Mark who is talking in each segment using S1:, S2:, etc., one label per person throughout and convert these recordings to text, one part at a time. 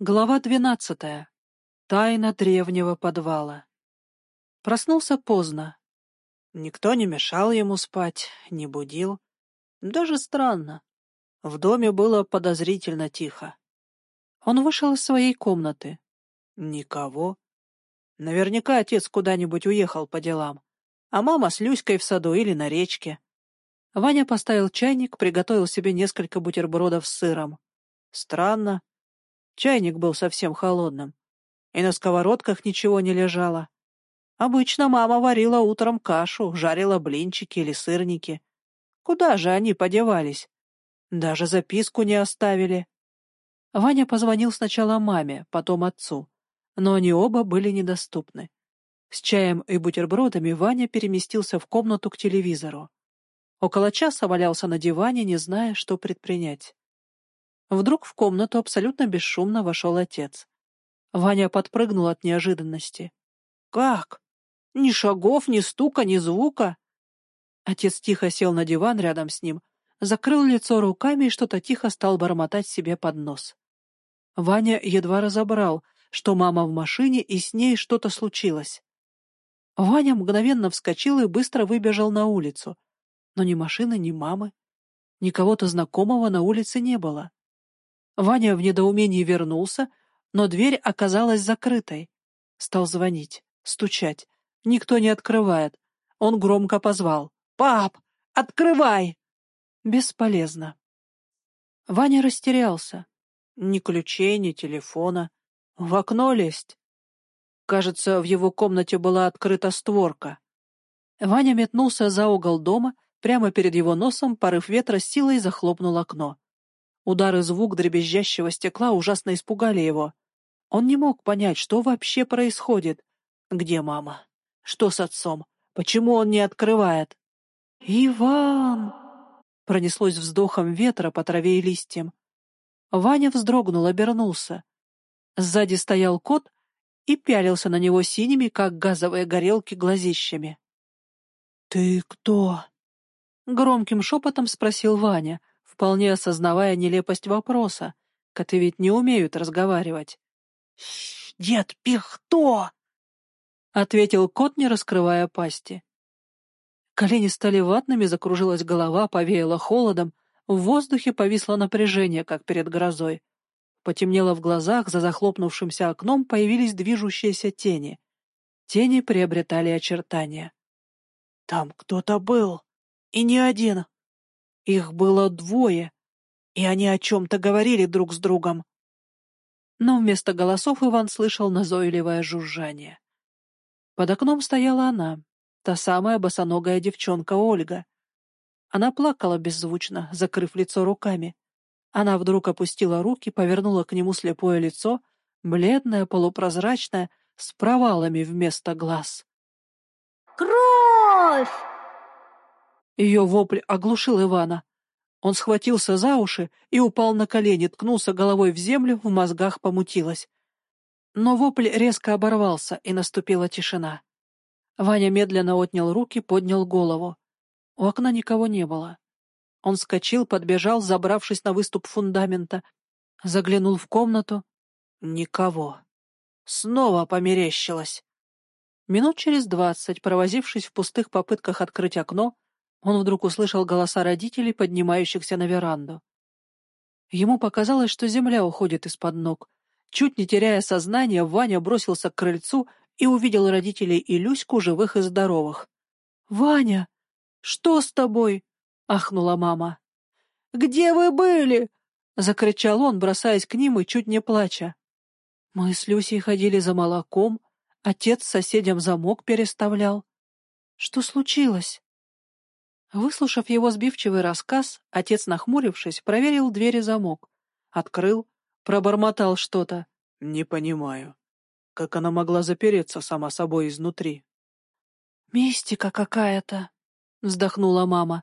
S1: Глава двенадцатая. Тайна древнего подвала. Проснулся поздно. Никто не мешал ему спать, не будил. Даже странно. В доме было подозрительно тихо. Он вышел из своей комнаты. Никого. Наверняка отец куда-нибудь уехал по делам, а мама с Люськой в саду или на речке. Ваня поставил чайник, приготовил себе несколько бутербродов с сыром. Странно. Чайник был совсем холодным, и на сковородках ничего не лежало. Обычно мама варила утром кашу, жарила блинчики или сырники. Куда же они подевались? Даже записку не оставили. Ваня позвонил сначала маме, потом отцу, но они оба были недоступны. С чаем и бутербродами Ваня переместился в комнату к телевизору. Около часа валялся на диване, не зная, что предпринять. Вдруг в комнату абсолютно бесшумно вошел отец. Ваня подпрыгнул от неожиданности. «Как? Ни шагов, ни стука, ни звука?» Отец тихо сел на диван рядом с ним, закрыл лицо руками и что-то тихо стал бормотать себе под нос. Ваня едва разобрал, что мама в машине и с ней что-то случилось. Ваня мгновенно вскочил и быстро выбежал на улицу. Но ни машины, ни мамы, ни кого-то знакомого на улице не было. Ваня в недоумении вернулся, но дверь оказалась закрытой. Стал звонить, стучать. Никто не открывает. Он громко позвал. «Пап, открывай!» Бесполезно. Ваня растерялся. Ни ключей, ни телефона. В окно лезть. Кажется, в его комнате была открыта створка. Ваня метнулся за угол дома, прямо перед его носом порыв ветра силой захлопнул окно. Удар и звук дребезжащего стекла ужасно испугали его. Он не мог понять, что вообще происходит. Где мама? Что с отцом? Почему он не открывает? «Иван!» — пронеслось вздохом ветра по траве и листьям. Ваня вздрогнул, обернулся. Сзади стоял кот и пялился на него синими, как газовые горелки, глазищами. «Ты кто?» — громким шепотом спросил Ваня — вполне осознавая нелепость вопроса. Коты ведь не умеют разговаривать. «Дед Пихто!» — ответил кот, не раскрывая пасти. Колени стали ватными, закружилась голова, повеяло холодом, в воздухе повисло напряжение, как перед грозой. Потемнело в глазах, за захлопнувшимся окном появились движущиеся тени. Тени приобретали очертания. «Там кто-то был, и не один!» Их было двое, и они о чем-то говорили друг с другом. Но вместо голосов Иван слышал назойливое жужжание. Под окном стояла она, та самая босоногая девчонка Ольга. Она плакала беззвучно, закрыв лицо руками. Она вдруг опустила руки, повернула к нему слепое лицо, бледное, полупрозрачное, с провалами вместо глаз.
S2: «Кровь!»
S1: Ее вопль оглушил Ивана. Он схватился за уши и упал на колени, ткнулся головой в землю, в мозгах помутилось. Но вопль резко оборвался, и наступила тишина. Ваня медленно отнял руки, поднял голову. У окна никого не было. Он вскочил, подбежал, забравшись на выступ фундамента, заглянул в комнату. Никого. Снова померещилось. Минут через двадцать, провозившись в пустых попытках открыть окно, он вдруг услышал голоса родителей, поднимающихся на веранду. Ему показалось, что земля уходит из-под ног. Чуть не теряя сознание, Ваня бросился к крыльцу и увидел родителей и Люську живых и здоровых. «Ваня, что с тобой?» — ахнула мама. «Где вы были?» — закричал он, бросаясь к ним и чуть не плача. Мы с Люсей ходили за молоком, отец соседям замок переставлял. Что случилось? Выслушав его сбивчивый рассказ, отец, нахмурившись, проверил дверь и замок. Открыл, пробормотал что-то. «Не понимаю. Как она могла запереться сама собой изнутри?» «Мистика какая-то», — вздохнула мама.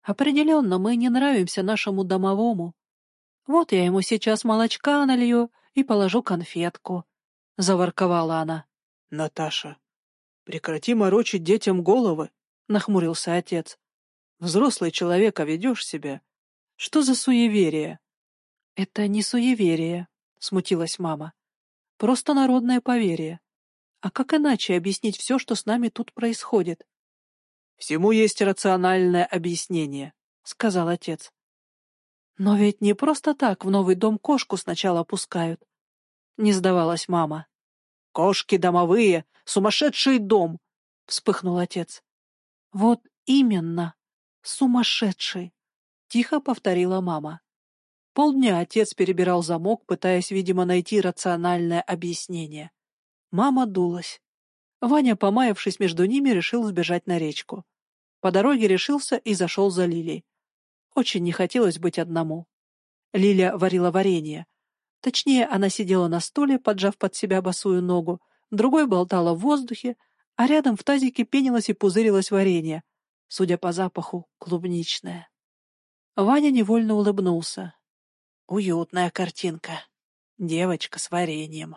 S1: «Определенно мы не нравимся нашему домовому. Вот я ему сейчас молочка налью и положу конфетку», — заворковала она. «Наташа, прекрати морочить детям головы», — нахмурился отец. Взрослый человек, а ведешь себя. Что за суеверие? Это не суеверие, — смутилась мама. «Просто народное поверье. А как иначе объяснить все, что с нами тут происходит?» «Всему есть рациональное объяснение», — сказал отец. «Но ведь не просто так в новый дом кошку сначала пускают», — не сдавалась мама. «Кошки домовые, сумасшедший дом!» — вспыхнул отец. «Вот именно, сумасшедший!» — тихо повторила мама. Полдня отец перебирал замок, пытаясь, видимо, найти рациональное объяснение. Мама дулась. Ваня, помаявшись между ними, решил сбежать на речку. По дороге решился и зашел за Лилей. Очень не хотелось быть одному. Лиля варила варенье. Точнее, она сидела на стуле, поджав под себя босую ногу, другой болтала в воздухе, а рядом в тазике пенилось и пузырилось варенье, судя по запаху, клубничное. Ваня невольно улыбнулся. Уютная картинка. Девочка с вареньем.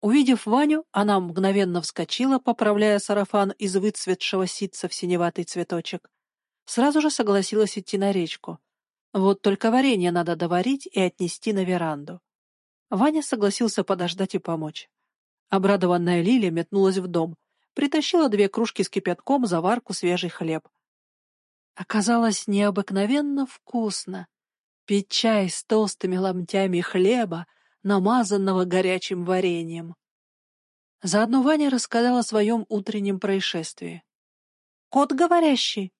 S1: Увидев Ваню, она мгновенно вскочила, поправляя сарафан из выцветшего ситца в синеватый цветочек. Сразу же согласилась идти на речку. Вот только варенье надо доварить и отнести на веранду. Ваня согласился подождать и помочь. Обрадованная Лилия метнулась в дом, притащила две кружки с кипятком, заварку, свежий хлеб. Оказалось необыкновенно вкусно пить чай с толстыми ломтями хлеба, намазанного горячим вареньем. Заодно Ваня рассказал о своем утреннем происшествии. «Кот говорящий?»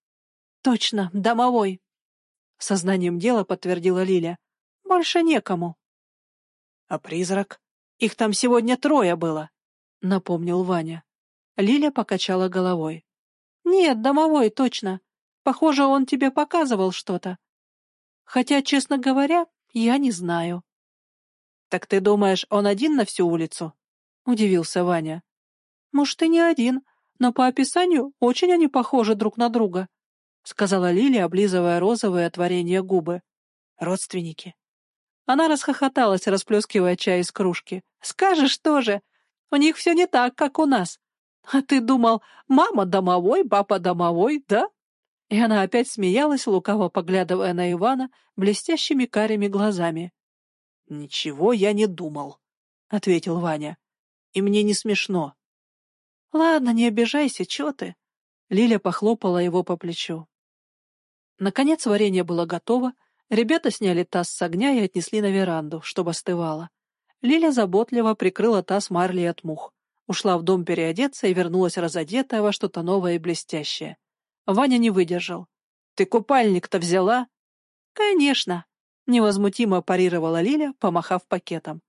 S1: «Точно, домовой!» Сознанием дела подтвердила Лиля. «Больше некому». «А призрак? Их там сегодня трое было», — напомнил Ваня. Лиля покачала головой. «Нет, домовой, точно. Похоже, он тебе показывал что-то. Хотя, честно говоря, я не знаю. «Так ты думаешь, он один на всю улицу?» — удивился Ваня. «Может, и не один, но по описанию очень они похожи друг на друга», — сказала Лилия, облизывая розовые от варенья губы. «Родственники». Она расхохоталась, расплескивая чай из кружки. «Скажешь тоже, у них все не так, как у нас. А ты думал, мама домовой, папа домовой, да?» И она опять смеялась, лукаво поглядывая на Ивана блестящими карими глазами. «Ничего я не думал», — ответил Ваня. «И мне не смешно». «Ладно, не обижайся, чё ты?» Лиля похлопала его по плечу. Наконец варенье было готово, ребята сняли таз с огня и отнесли на веранду, чтобы остывало. Лиля заботливо прикрыла таз марлей от мух, ушла в дом переодеться и вернулась разодетая во что-то новое и блестящее. Ваня не выдержал. «Ты купальник-то взяла?» «Конечно», — невозмутимо парировала Лиля, помахав пакетом.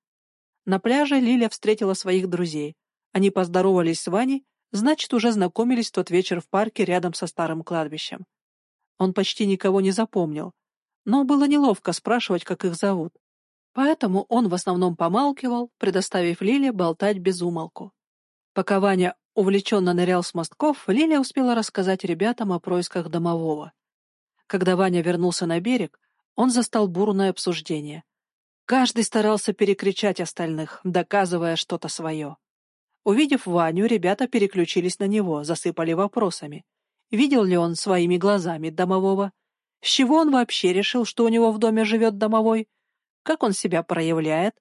S1: На пляже Лиля встретила своих друзей. Они поздоровались с Ваней, значит, уже знакомились в тот вечер в парке рядом со старым кладбищем. Он почти никого не запомнил, но было неловко спрашивать, как их зовут. Поэтому он в основном помалкивал, предоставив Лиле болтать без умолку. Пока Ваня увлеченно нырял с мостков, Лилия успела рассказать ребятам о происках домового. Когда Ваня вернулся на берег, он застал бурное обсуждение. Каждый старался перекричать остальных, доказывая что-то свое. Увидев Ваню, ребята переключились на него, засыпали вопросами. Видел ли он своими глазами домового? С чего он вообще решил, что у него в доме живет домовой? Как он себя проявляет?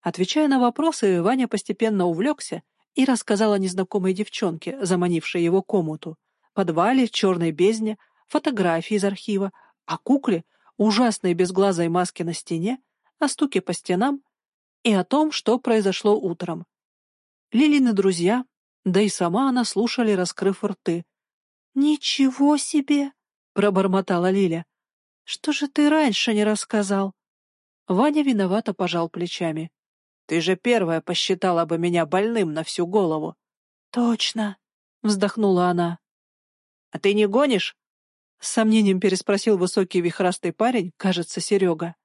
S1: Отвечая на вопросы, Ваня постепенно увлекся и рассказал о незнакомой девчонке, заманившей его комнату, подвале, черной бездне, фотографии из архива, о кукле, ужасной безглазой маске на стене, о стуке по стенам и о том, что произошло утром. Лилины друзья, да и сама она слушали, раскрыв рты. «Ничего себе!» — пробормотала Лиля. «Что же ты раньше не рассказал?» Ваня виновато пожал плечами. Ты же первая посчитала бы меня больным на всю голову. — Точно, — вздохнула она. — А ты не гонишь? — с сомнением переспросил высокий вихрастый парень, кажется, Серега.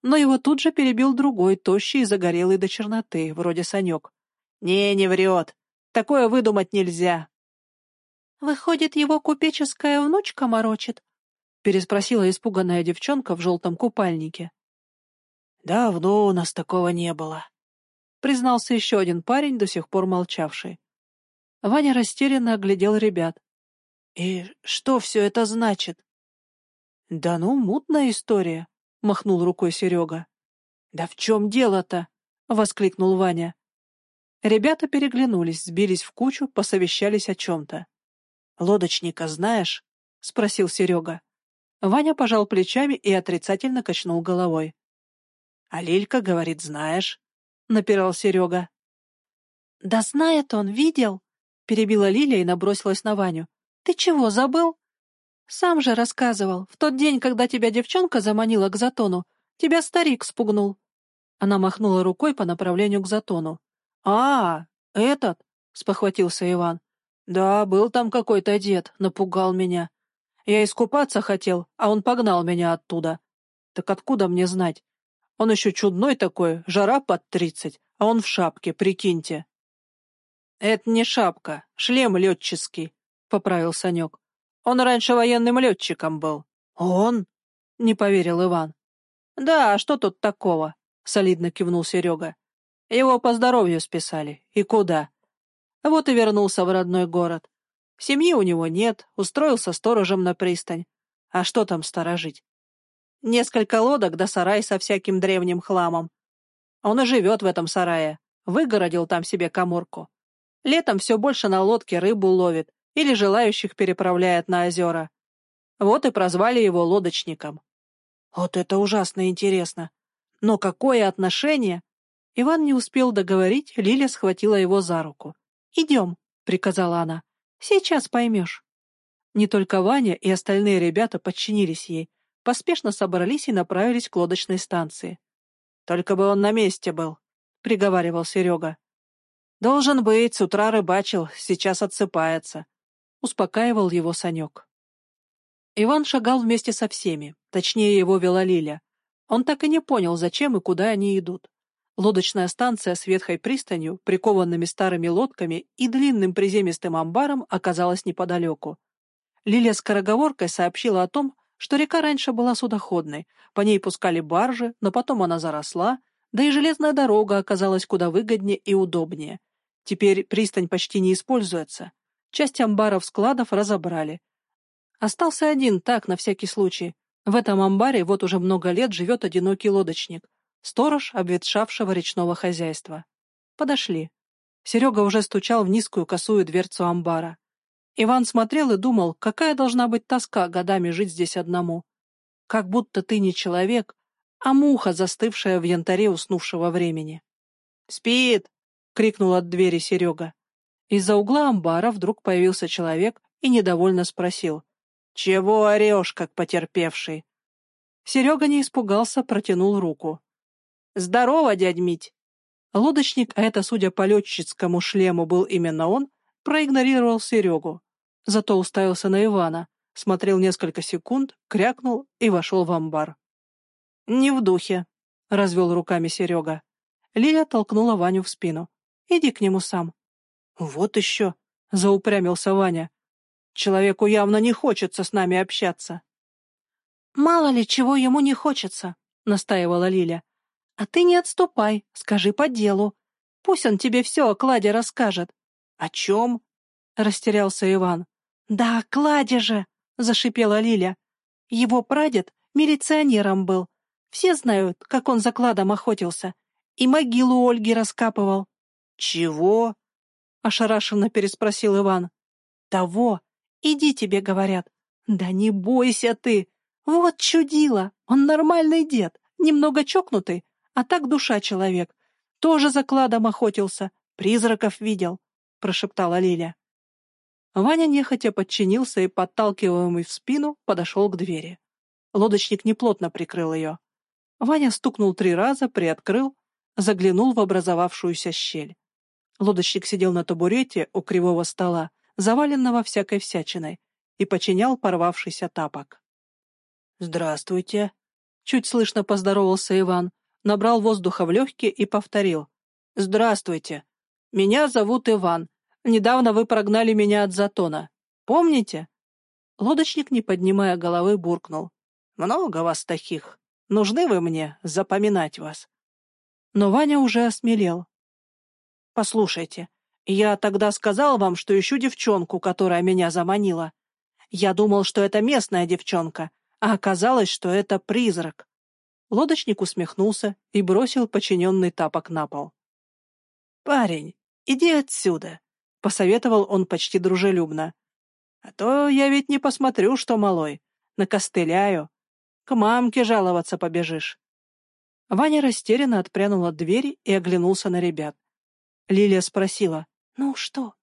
S1: Но его тут же перебил другой, тощий и загорелый до черноты, вроде Санек. — Не, не врет. Такое выдумать нельзя. — Выходит, его купеческая внучка морочит? — переспросила испуганная девчонка в желтом купальнике. «Давно у нас такого не было», — признался еще один парень, до сих пор молчавший. Ваня растерянно оглядел ребят. «И что все это значит?» «Да ну, мутная история», — махнул рукой Серега. «Да в чем дело-то?» — воскликнул Ваня. Ребята переглянулись, сбились в кучу, посовещались о чем-то. «Лодочника знаешь?» — спросил Серега. Ваня пожал плечами и отрицательно качнул головой. «А Лилька говорит, знаешь?» — напирал Серега. «Да знает он, видел!» — перебила Лиля и набросилась на Ваню. «Ты чего, забыл?» «Сам же рассказывал. В тот день, когда тебя девчонка заманила к затону, тебя старик спугнул». Она махнула рукой по направлению к затону. «А, этот?» — спохватился Иван. «Да, был там какой-то дед, напугал меня. Я искупаться хотел, а он погнал меня оттуда. Так откуда мне знать? Он еще чудной такой, жара под тридцать, а он в шапке, прикиньте». «Это не шапка, шлем летческий», — поправил Санек. «Он раньше военным летчиком был». «Он?» — не поверил Иван. «Да, а что тут такого?» — солидно кивнул Серега. «Его по здоровью списали. И куда?» Вот и вернулся в родной город. Семьи у него нет, устроился сторожем на пристань. А что там сторожить? Несколько лодок да сарай со всяким древним хламом. Он и живет в этом сарае, выгородил там себе коморку. Летом все больше на лодке рыбу ловит или желающих переправляет на озера. Вот и прозвали его лодочником. Вот это ужасно интересно. Но какое отношение? Иван не успел договорить, Лиля схватила его за руку. «Идем», — приказала она. «Сейчас поймешь». Не только Ваня и остальные ребята подчинились ей, поспешно собрались и направились к лодочной станции. «Только бы он на месте был», — приговаривал Серега. «Должен быть, с утра рыбачил, сейчас отсыпается», — успокаивал его Санек. Иван шагал вместе со всеми, точнее его вела Лиля. Он так и не понял, зачем и куда они идут. Лодочная станция с ветхой пристанью, прикованными старыми лодками и длинным приземистым амбаром оказалась неподалеку. Лилия скороговоркой сообщила о том, что река раньше была судоходной, по ней пускали баржи, но потом она заросла, да и железная дорога оказалась куда выгоднее и удобнее. Теперь пристань почти не используется. Часть амбаров-складов разобрали. Остался один, так, на всякий случай. В этом амбаре вот уже много лет живет одинокий лодочник. Сторож обветшавшего речного хозяйства. Подошли. Серега уже стучал в низкую косую дверцу амбара. Иван смотрел и думал, какая должна быть тоска годами жить здесь одному. Как будто ты не человек, а муха, застывшая в янтаре уснувшего времени. «Спит!» — крикнул от двери Серега. Из-за угла амбара вдруг появился человек и недовольно спросил. «Чего орешь, как потерпевший?» Серега не испугался, протянул руку. «Здорово, дядь Мить!» Лодочник, а это, судя по летчицкому шлему, был именно он, проигнорировал Серегу. Зато уставился на Ивана, смотрел несколько секунд, крякнул и вошел в амбар. «Не в духе», — развел руками Серега. Лия толкнула Ваню в спину. «Иди к нему сам». «Вот еще», — заупрямился Ваня. «Человеку явно не хочется с нами общаться». «Мало ли, чего ему не хочется», — настаивала Лиля. «А ты не отступай, скажи по делу. Пусть он тебе все о кладе расскажет». «О чем?» — растерялся Иван. «Да о кладе же!» — зашипела Лиля. «Его прадед милиционером был. Все знают, как он за кладом охотился. И могилу Ольги раскапывал». «Чего?» — ошарашенно переспросил Иван. «Того. Иди тебе, говорят». «Да не бойся ты. Вот чудило. Он нормальный дед, немного чокнутый, а так душа человек. Тоже за кладом охотился, призраков видел», — прошептала Лиля. Ваня нехотя подчинился и, подталкиваемый в спину, подошел к двери. Лодочник неплотно прикрыл ее. Ваня стукнул три раза, приоткрыл, заглянул в образовавшуюся щель. Лодочник сидел на табурете у кривого стола, заваленного всякой всячиной, и починял порвавшийся тапок. «Здравствуйте!» — чуть слышно поздоровался Иван, набрал воздуха в легкие и повторил. «Здравствуйте! Меня зовут Иван. Недавно вы прогнали меня от затона. Помните?» Лодочник, не поднимая головы, буркнул. «Много вас таких. Нужны вы мне запоминать вас». Но Ваня уже осмелел. «Послушайте, я тогда сказал вам, что ищу девчонку, которая меня заманила. Я думал, что это местная девчонка, а оказалось, что это призрак. Лодочник усмехнулся и бросил подчиненный тапок на пол. «Парень, иди отсюда», — посоветовал он почти дружелюбно. «А то я ведь не посмотрю, что малой. Накостыляю. К мамке жаловаться побежишь». Ваня растерянно отпрянул от двери и оглянулся на ребят. Лилия спросила, «Ну что?»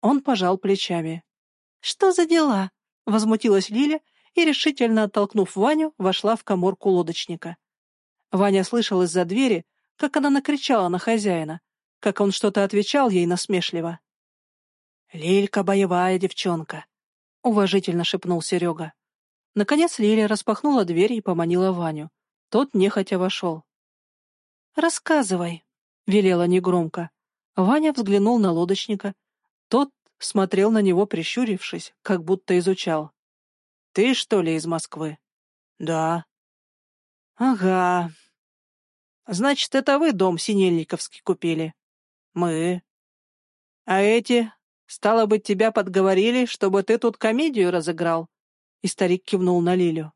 S1: Он пожал плечами. «Что за дела?» — возмутилась Лиля и, решительно оттолкнув Ваню, вошла в коморку лодочника. Ваня слышал из-за двери, как она накричала на хозяина, как он что-то отвечал ей насмешливо. «Лилька боевая девчонка», — уважительно шепнул Серега. Наконец Лиля распахнула дверь и поманила Ваню. Тот нехотя вошел. «Рассказывай», — велела негромко. Ваня взглянул на лодочника. Тот смотрел на него, прищурившись, как будто изучал. «Ты, что ли, из Москвы?» «Да». «Ага. Значит, это вы дом Синельниковский купили?» «Мы». «А эти? Стало быть, тебя подговорили, чтобы ты тут комедию разыграл?» И старик кивнул на Лилю.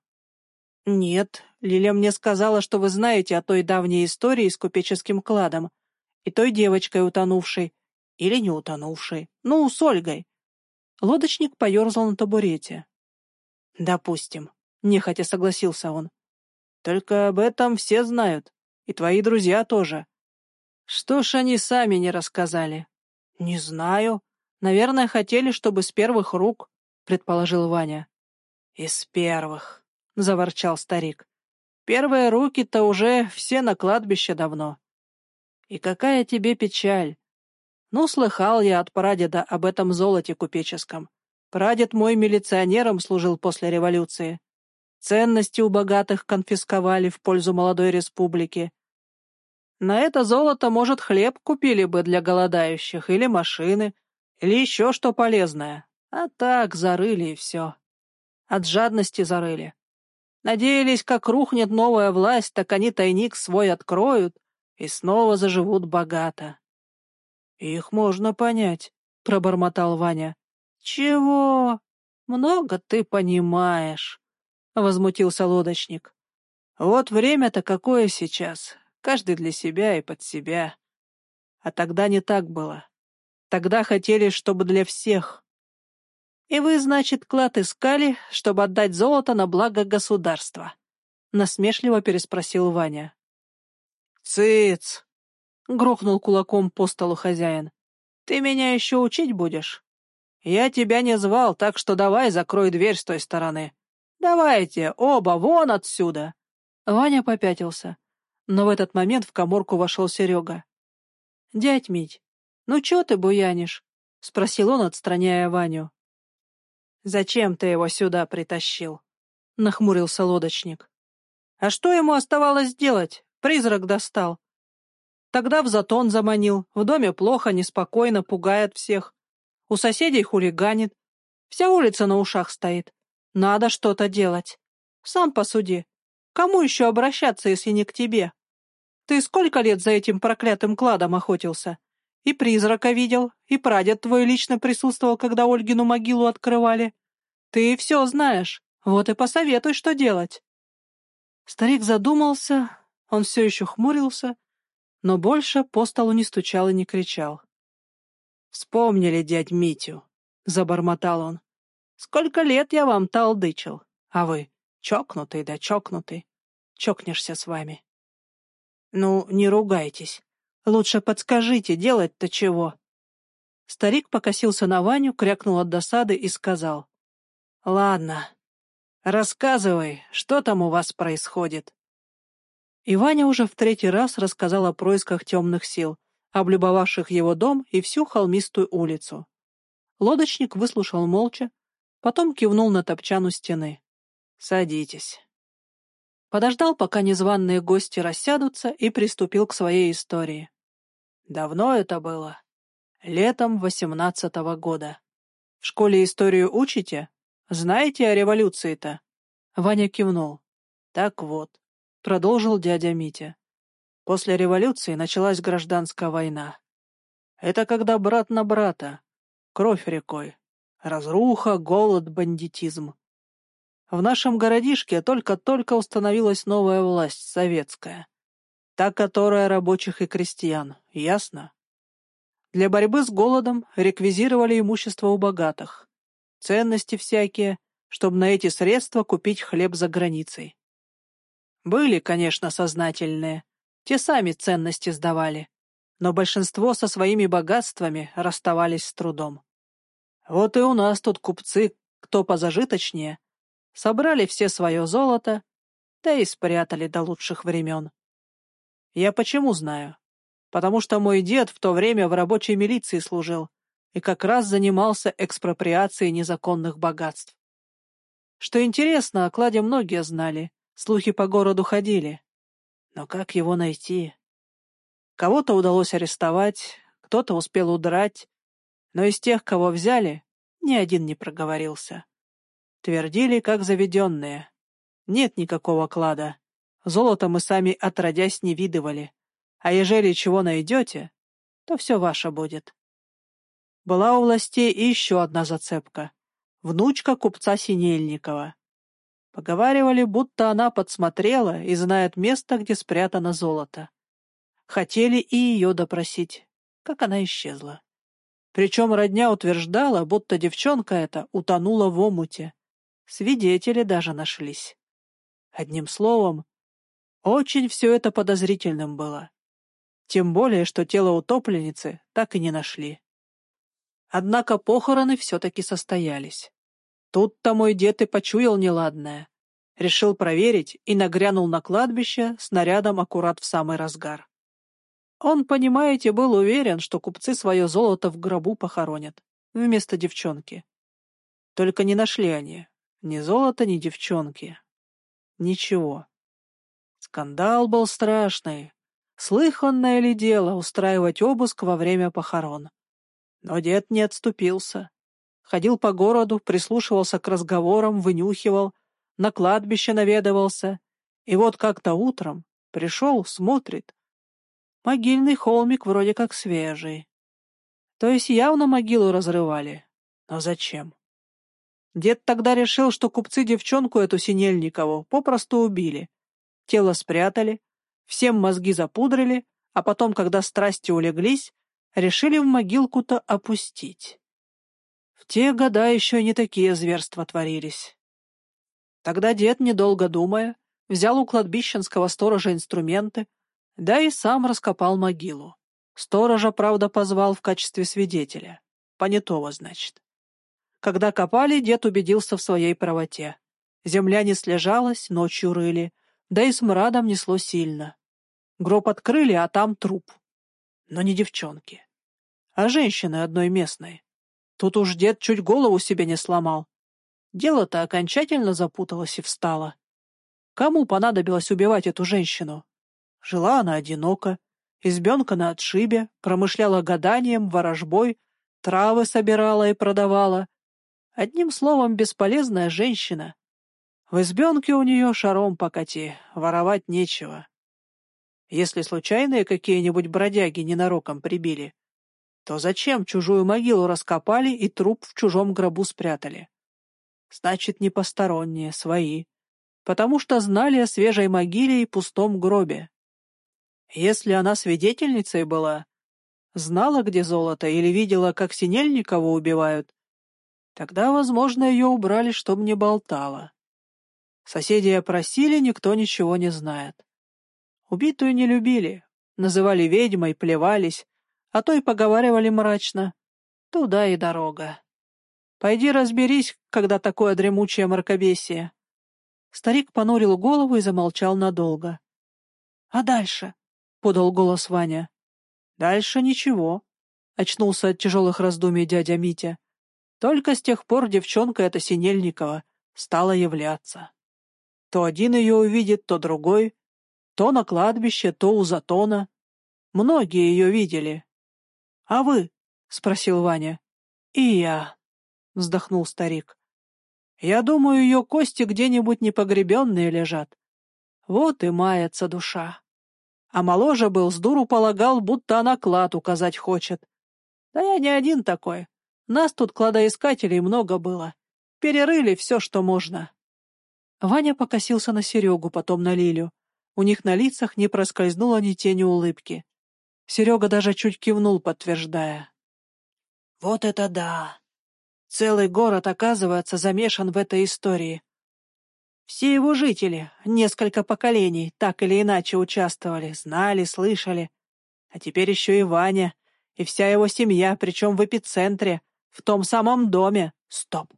S1: «Нет, Лиля мне сказала, что вы знаете о той давней истории с купеческим кладом и той девочкой утонувшей, или не утонувшей, ну, с Ольгой». Лодочник поерзал на табурете. «Допустим», — нехотя согласился он. «Только об этом все знают, и твои друзья тоже. Что ж они сами не рассказали?» «Не знаю. Наверное, хотели, чтобы с первых рук», — предположил Ваня. «Из первых», — заворчал старик. «Первые руки-то уже все на кладбище давно. И какая тебе печаль? Ну, слыхал я от прадеда об этом золоте купеческом. Прадед мой милиционером служил после революции. Ценности у богатых конфисковали в пользу молодой республики. На это золото, может, хлеб купили бы для голодающих, или машины, или еще что полезное. А так зарыли и все. От жадности зарыли. Надеялись, как рухнет новая власть, так они тайник свой откроют и снова заживут богато. — Их можно понять, — пробормотал Ваня. — Чего? Много ты понимаешь, — возмутился лодочник. — Вот время-то какое сейчас, каждый для себя и под себя. А тогда не так было. Тогда хотели, чтобы для всех. И вы, значит, клад искали, чтобы отдать золото на благо государства? Насмешливо переспросил Ваня. Цыц! Грохнул кулаком по столу хозяин. Ты меня еще учить будешь? Я тебя не звал, так что давай закрой дверь с той стороны. Давайте, оба, вон отсюда. Ваня попятился. Но в этот момент в коморку вошел Серега. «Дядь Мить, ну чё ты буянишь?» — спросил он, отстраняя Ваню. «Зачем ты его сюда притащил?» — нахмурился лодочник. «А что ему оставалось делать? Призрак достал. Тогда в затон заманил, в доме плохо, неспокойно, пугает всех. У соседей хулиганит. Вся улица на ушах стоит. Надо что-то делать. Сам посуди. Кому еще обращаться, если не к тебе? Ты сколько лет за этим проклятым кладом охотился? И призрака видел, и прадед твой лично присутствовал, когда Ольгину могилу открывали. Ты все знаешь, вот и посоветуй, что делать. Старик задумался, он все еще хмурился, но больше по столу не стучал и не кричал. «Вспомнили дядь Митю», — забормотал он. «Сколько лет я вам талдычил, а вы чокнутый да чокнутый. Чокнешься с вами». «Ну, не ругайтесь. Лучше подскажите, делать-то чего?» Старик покосился на Ваню, крякнул от досады и сказал. «Ладно, рассказывай, что там у вас происходит?» И Ваня уже в третий раз рассказал о происках темных сил, облюбовавших его дом и всю холмистую улицу. Лодочник выслушал молча, потом кивнул на топчану стены. «Садитесь» подождал, пока незваные гости рассядутся, и приступил к своей истории. Давно это было. Летом восемнадцатого года. В школе историю учите? Знаете о революции-то? Ваня кивнул. Так вот, продолжил дядя Митя. После революции началась гражданская война. Это когда брат на брата, кровь рекой, разруха, голод, бандитизм. В нашем городишке только-только установилась новая власть, советская. Та, которая рабочих и крестьян. Ясно? Для борьбы с голодом реквизировали имущество у богатых. Ценности всякие, чтобы на эти средства купить хлеб за границей. Были, конечно, сознательные. Те сами ценности сдавали. Но большинство со своими богатствами расставались с трудом. Вот и у нас тут купцы, кто позажиточнее, собрали все свое золото, да и спрятали до лучших времен. Я почему знаю? Потому что мой дед в то время в рабочей милиции служил и как раз занимался экспроприацией незаконных богатств. Что интересно, о кладе многие знали, слухи по городу ходили. Но как его найти? Кого-то удалось арестовать, кто-то успел удрать, но из тех, кого взяли, ни один не проговорился. Твердили, как заведенные. Нет никакого клада. Золото мы сами отродясь не видывали. А ежели чего найдете, то все ваше будет. Была у властей и еще одна зацепка. Внучка купца Синельникова. Поговаривали, будто она подсмотрела и знает место, где спрятано золото. Хотели и ее допросить, как она исчезла. Причем родня утверждала, будто девчонка эта утонула в омуте. Свидетели даже нашлись. Одним словом, очень все это подозрительным было. Тем более, что тело утопленницы так и не нашли. Однако похороны все-таки состоялись. Тут-то мой дед и почуял неладное. Решил проверить и нагрянул на кладбище снарядом аккурат в самый разгар. Он, понимаете, был уверен, что купцы свое золото в гробу похоронят, вместо девчонки. Только не нашли они. Ни золота, ни девчонки. Ничего. Скандал был страшный. Слыханное ли дело устраивать обыск во время похорон? Но дед не отступился. Ходил по городу, прислушивался к разговорам, вынюхивал, на кладбище наведывался. И вот как-то утром пришел, смотрит. Могильный холмик вроде как свежий. То есть явно могилу разрывали. Но зачем? Дед тогда решил, что купцы девчонку эту Синельникову попросту убили. Тело спрятали, всем мозги запудрили, а потом, когда страсти улеглись, решили в могилку-то опустить. В те года еще не такие зверства творились. Тогда дед, недолго думая, взял у кладбищенского сторожа инструменты, да и сам раскопал могилу. Сторожа, правда, позвал в качестве свидетеля. Понятого, значит. Когда копали, дед убедился в своей правоте. Земля не слежалась, ночью рыли, да и смрадом несло сильно. Гроб открыли, а там труп. Но не девчонки, а женщины одной местной. Тут уж дед чуть голову себе не сломал. Дело-то окончательно запуталось и встало. Кому понадобилось убивать эту женщину? Жила она одиноко, избенка на отшибе, промышляла гаданием, ворожбой, травы собирала и продавала, Одним словом, бесполезная женщина. В избенке у нее шаром покати, воровать нечего. Если случайные какие-нибудь бродяги ненароком прибили, то зачем чужую могилу раскопали и труп в чужом гробу спрятали? Значит, не посторонние, свои, потому что знали о свежей могиле и пустом гробе. Если она свидетельницей была, знала, где золото, или видела, как Синельникова убивают, Тогда, возможно, ее убрали, чтобы не болтала. Соседи опросили, никто ничего не знает. Убитую не любили, называли ведьмой, плевались, а то и поговаривали мрачно. Туда и дорога. Пойди разберись, когда такое дремучее мракобесие. Старик понурил голову и замолчал надолго. — А дальше? — подал голос Ваня. — Дальше ничего, — очнулся от тяжелых раздумий дядя Митя. Только с тех пор девчонка эта Синельникова стала являться. То один ее увидит, то другой, то на кладбище, то у затона. Многие ее видели. — А вы? — спросил Ваня. — И я, — вздохнул старик. — Я думаю, ее кости где-нибудь непогребенные лежат. Вот и мается душа. А моложе был, с дуру полагал, будто она клад указать хочет. Да я не один такой. Нас тут кладоискателей много было. Перерыли все, что можно. Ваня покосился на Серегу, потом на Лилю. У них на лицах не проскользнуло ни тени улыбки. Серега даже чуть кивнул, подтверждая. «Вот это да! Целый город, оказывается, замешан в этой истории. Все его жители, несколько поколений, так или иначе участвовали, знали, слышали. А теперь еще и Ваня, и вся его семья, причем в эпицентре, в том самом доме. Стоп!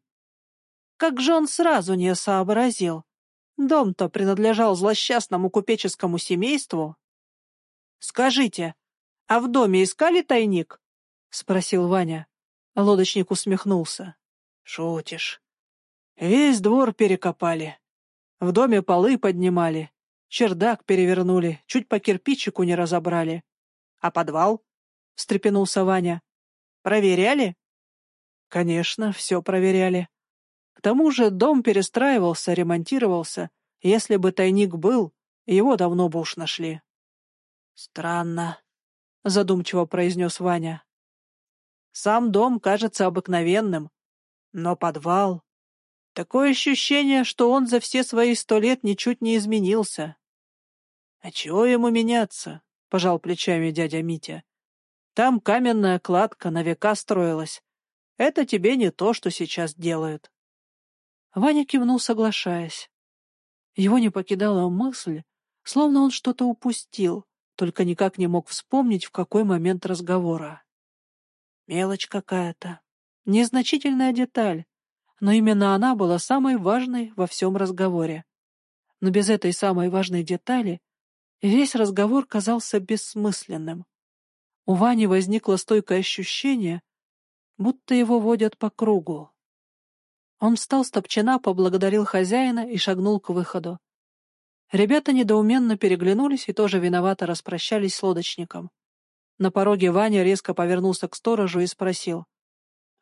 S1: Как же он сразу не сообразил? Дом-то принадлежал злосчастному купеческому семейству. «Скажите, а в доме искали тайник?» — спросил Ваня. Лодочник усмехнулся. «Шутишь. Весь двор перекопали. В доме полы поднимали, чердак перевернули, чуть по кирпичику не разобрали. А подвал? — встрепенулся Ваня. Проверяли? Конечно, все проверяли. К тому же дом перестраивался, ремонтировался. Если бы тайник был, его давно бы уж нашли. Странно, — задумчиво произнес Ваня. Сам дом кажется обыкновенным, но подвал... Такое ощущение, что он за все свои сто лет ничуть не изменился. — А чего ему меняться? — пожал плечами дядя Митя. — Там каменная кладка на века строилась. Это тебе не то, что сейчас делают. Ваня кивнул, соглашаясь. Его не покидала мысль, словно он что-то упустил, только никак не мог вспомнить, в какой момент разговора. Мелочь какая-то, незначительная деталь, но именно она была самой важной во всем разговоре. Но без этой самой важной детали весь разговор казался бессмысленным. У Вани возникло стойкое ощущение, будто его водят по кругу. Он встал с топчина, поблагодарил хозяина и шагнул к выходу. Ребята недоуменно переглянулись и тоже виновато распрощались с лодочником. На пороге Ваня резко повернулся к сторожу и спросил.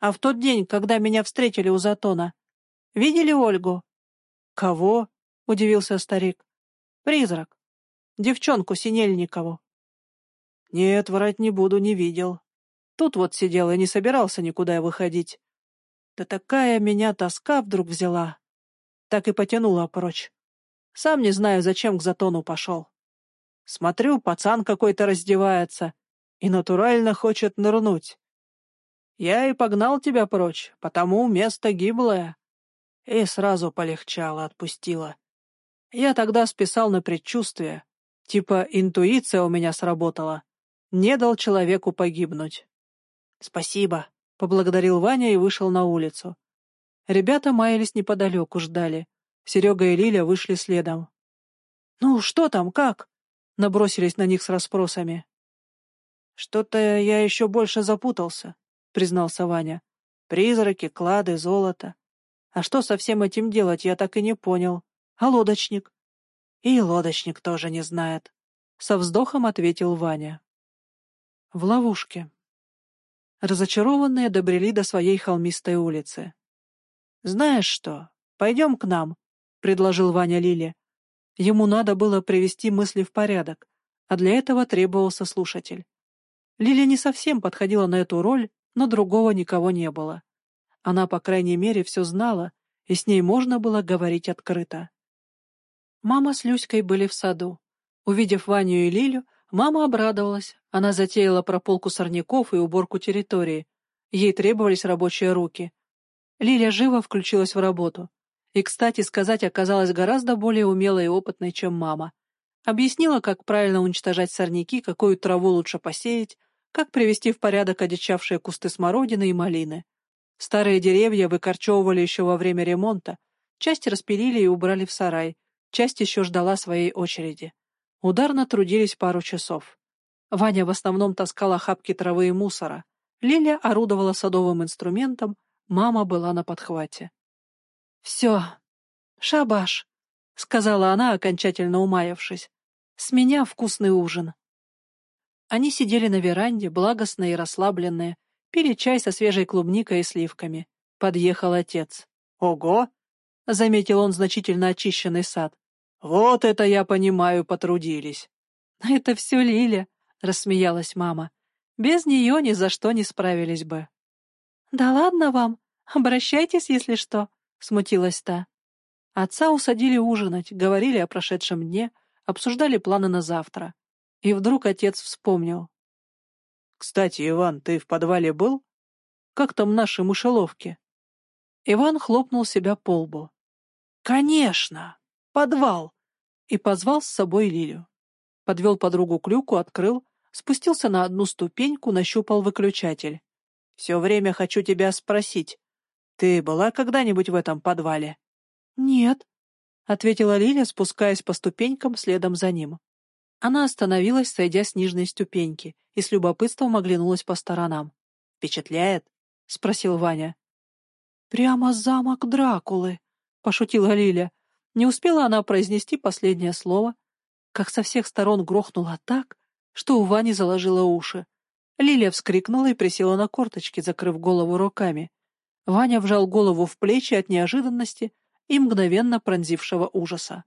S1: А в тот день, когда меня встретили у затона, видели Ольгу? Кого? — удивился старик. Призрак. Девчонку Синельникову. Нет, врать не буду, не видел. Тут вот сидел и не собирался никуда выходить. Да такая меня тоска вдруг взяла. Так и потянула прочь. Сам не знаю, зачем к затону пошел. Смотрю, пацан какой-то раздевается и натурально хочет нырнуть. Я и погнал тебя прочь, потому место гиблое. И сразу полегчало, отпустила. Я тогда списал на предчувствие. Типа интуиция у меня сработала. Не дал человеку погибнуть. Спасибо, — поблагодарил Ваня и вышел на улицу. Ребята маялись неподалеку, ждали. Серега и Лиля вышли следом. «Ну, что там, как?» — набросились на них с расспросами. «Что-то я еще больше запутался», — признался Ваня. «Призраки, клады, золото. А что со всем этим делать, я так и не понял. А лодочник?» «И лодочник тоже не знает», — со вздохом ответил Ваня. В ловушке. Разочарованные добрели до своей холмистой улицы. «Знаешь что, пойдем к нам», — предложил Ваня Лиле. Ему надо было привести мысли в порядок, а для этого требовался слушатель. Лиля не совсем подходила на эту роль, но другого никого не было. Она, по крайней мере, все знала, и с ней можно было говорить открыто. Мама с Люськой были в саду. Увидев Ваню и Лилю, мама обрадовалась. Она затеяла прополку сорняков и уборку территории. Ей требовались рабочие руки. Лиля живо включилась в работу. И, кстати сказать, оказалась гораздо более умелой и опытной, чем мама. Объяснила, как правильно уничтожать сорняки, какую траву лучше посеять, как привести в порядок одичавшие кусты смородины и малины. Старые деревья выкорчевывали еще во время ремонта, часть распилили и убрали в сарай, часть еще ждала своей очереди. Ударно трудились пару часов. Ваня в основном таскала охапки травы и мусора. Лиля орудовала садовым инструментом, мама была на подхвате. «Все, шабаш», — сказала она, окончательно умаявшись. «С меня вкусный ужин». Они сидели на веранде, благостные и расслабленные, пили чай со свежей клубникой и сливками. Подъехал отец. «Ого!» — заметил он значительно очищенный сад. «Вот это, я понимаю, потрудились». «Это все Лиля», — рассмеялась мама. «Без нее ни за что не справились бы». «Да ладно вам, обращайтесь, если что», — смутилась та. Отца усадили ужинать, говорили о прошедшем дне, обсуждали планы на завтра. И вдруг отец вспомнил. «Кстати, Иван, ты в подвале был? Как там наши мышеловки?» Иван хлопнул себя по лбу. «Конечно! Подвал!» И позвал с собой Лилю. Подвел подругу к люку, открыл, спустился на одну ступеньку, нащупал выключатель. «Все время хочу тебя спросить. Ты была когда-нибудь в этом подвале?» «Нет», — ответила Лиля, спускаясь по ступенькам следом за ним. Она остановилась, сойдя с нижней ступеньки, и с любопытством оглянулась по сторонам. «Впечатляет?» — спросил Ваня. «Прямо замок Дракулы», — пошутила Лиля. Не успела она произнести последнее слово, как со всех сторон грохнуло так, что у Вани заложило уши. Лилия вскрикнула и присела на корточки, закрыв голову руками. Ваня вжал голову в плечи от неожиданности и мгновенно пронзившего ужаса.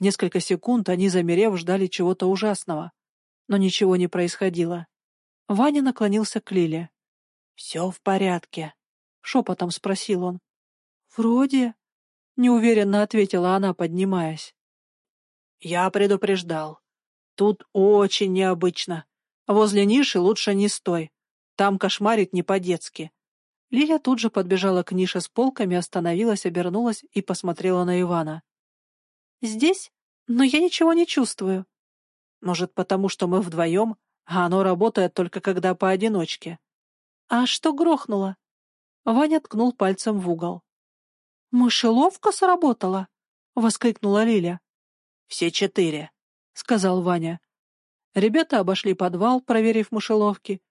S1: Несколько секунд они, замерев, ждали чего-то ужасного, но ничего не происходило. Ваня наклонился к Лиле. «Все в порядке?» — шепотом спросил он. «Вроде...» — неуверенно ответила она, поднимаясь. «Я предупреждал. Тут очень необычно. Возле ниши лучше не стой. Там кошмарит не по-детски. Лиля тут же подбежала к нише с полками, остановилась, обернулась и посмотрела на Ивана. «Здесь? Но я ничего не чувствую». «Может, потому что мы вдвоем, а оно работает только когда поодиночке». «А что грохнуло?» Ваня ткнул пальцем в угол. «Мышеловка сработала?» — воскликнула Лиля. «Все четыре», — сказал Ваня. Ребята обошли подвал, проверив мышеловки.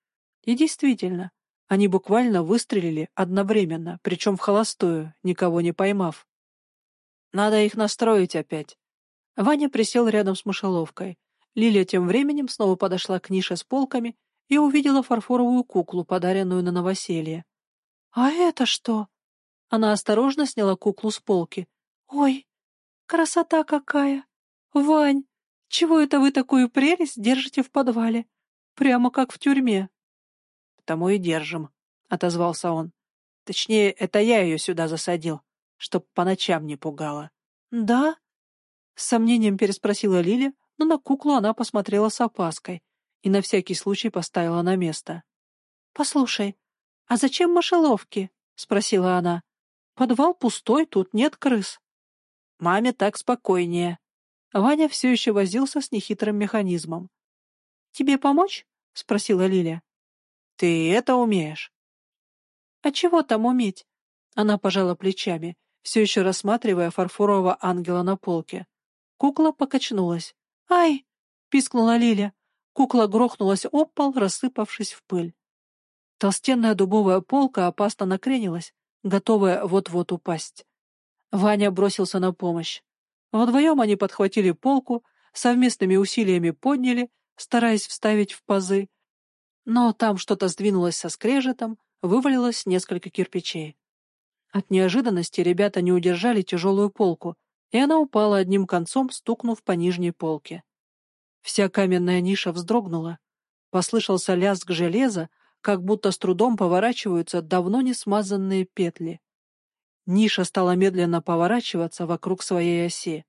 S1: И действительно, они буквально выстрелили одновременно, причем в холостую, никого не поймав. Надо их настроить опять. Ваня присел рядом с мышеловкой. Лилия тем временем снова подошла к нише с полками и увидела фарфоровую куклу, подаренную на новоселье. «А это что?» Она осторожно сняла куклу с полки. «Ой, красота какая! Вань, чего это вы такую прелесть держите в подвале? Прямо как в тюрьме!» Потому и держим, — отозвался он. Точнее, это я ее сюда засадил, чтоб по ночам не пугала. — Да? — с сомнением переспросила Лиля, но на куклу она посмотрела с опаской и на всякий случай поставила на место. — Послушай, а зачем мышеловки? — спросила она. — Подвал пустой, тут нет крыс. — Маме так спокойнее. Ваня все еще возился с нехитрым механизмом. — Тебе помочь? — спросила Лиля. Ты это умеешь? А чего там уметь? Она пожала плечами, все еще рассматривая фарфорового ангела на полке. Кукла покачнулась. «Ай!» — пискнула Лиля. Кукла грохнулась об пол, рассыпавшись в пыль. Толстенная дубовая полка опасно накренилась, готовая вот-вот упасть. Ваня бросился на помощь. Вдвоем они подхватили полку, совместными усилиями подняли, стараясь вставить в пазы, но там что-то сдвинулось со скрежетом, вывалилось несколько кирпичей. От неожиданности ребята не удержали тяжелую полку, и она упала одним концом, стукнув по нижней полке. Вся каменная ниша вздрогнула. Послышался лязг железа, как будто с трудом поворачиваются давно не смазанные петли. Ниша стала медленно поворачиваться вокруг своей оси.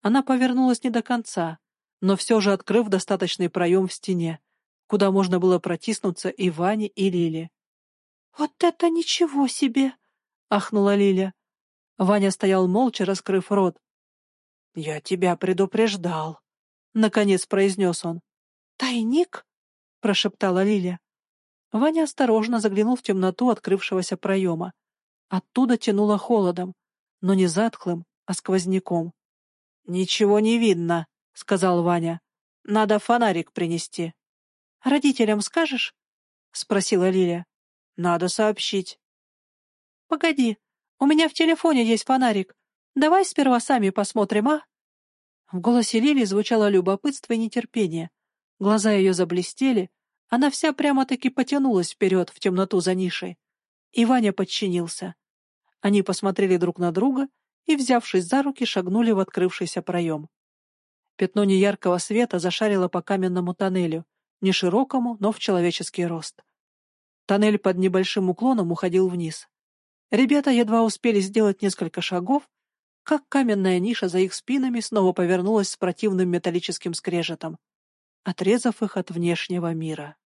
S1: Она повернулась не до конца, но все же открыв достаточный проем в стене, куда можно было протиснуться и Ване, и Лиле. «Вот это ничего себе!» — ахнула Лиля. Ваня стоял молча, раскрыв рот. «Я тебя предупреждал», — наконец произнес он. «Тайник?» — прошептала Лиля. Ваня осторожно заглянул в темноту открывшегося проема. Оттуда тянуло холодом, но не затхлым, а сквозняком. «Ничего не видно», — сказал Ваня. «Надо фонарик принести». «Родителям скажешь?» — спросила Лиля. «Надо сообщить». «Погоди, у меня в телефоне есть фонарик. Давай сперва сами посмотрим, а?» В голосе Лили звучало любопытство и нетерпение. Глаза ее заблестели, она вся прямо-таки потянулась вперед в темноту за нишей. И Ваня подчинился. Они посмотрели друг на друга и, взявшись за руки, шагнули в открывшийся проем. Пятно неяркого света зашарило по каменному тоннелю, не широкому, но в человеческий рост. Тоннель под небольшим уклоном уходил вниз. Ребята едва успели сделать несколько шагов, как каменная ниша за их спинами снова повернулась с противным металлическим скрежетом, отрезав их от внешнего мира.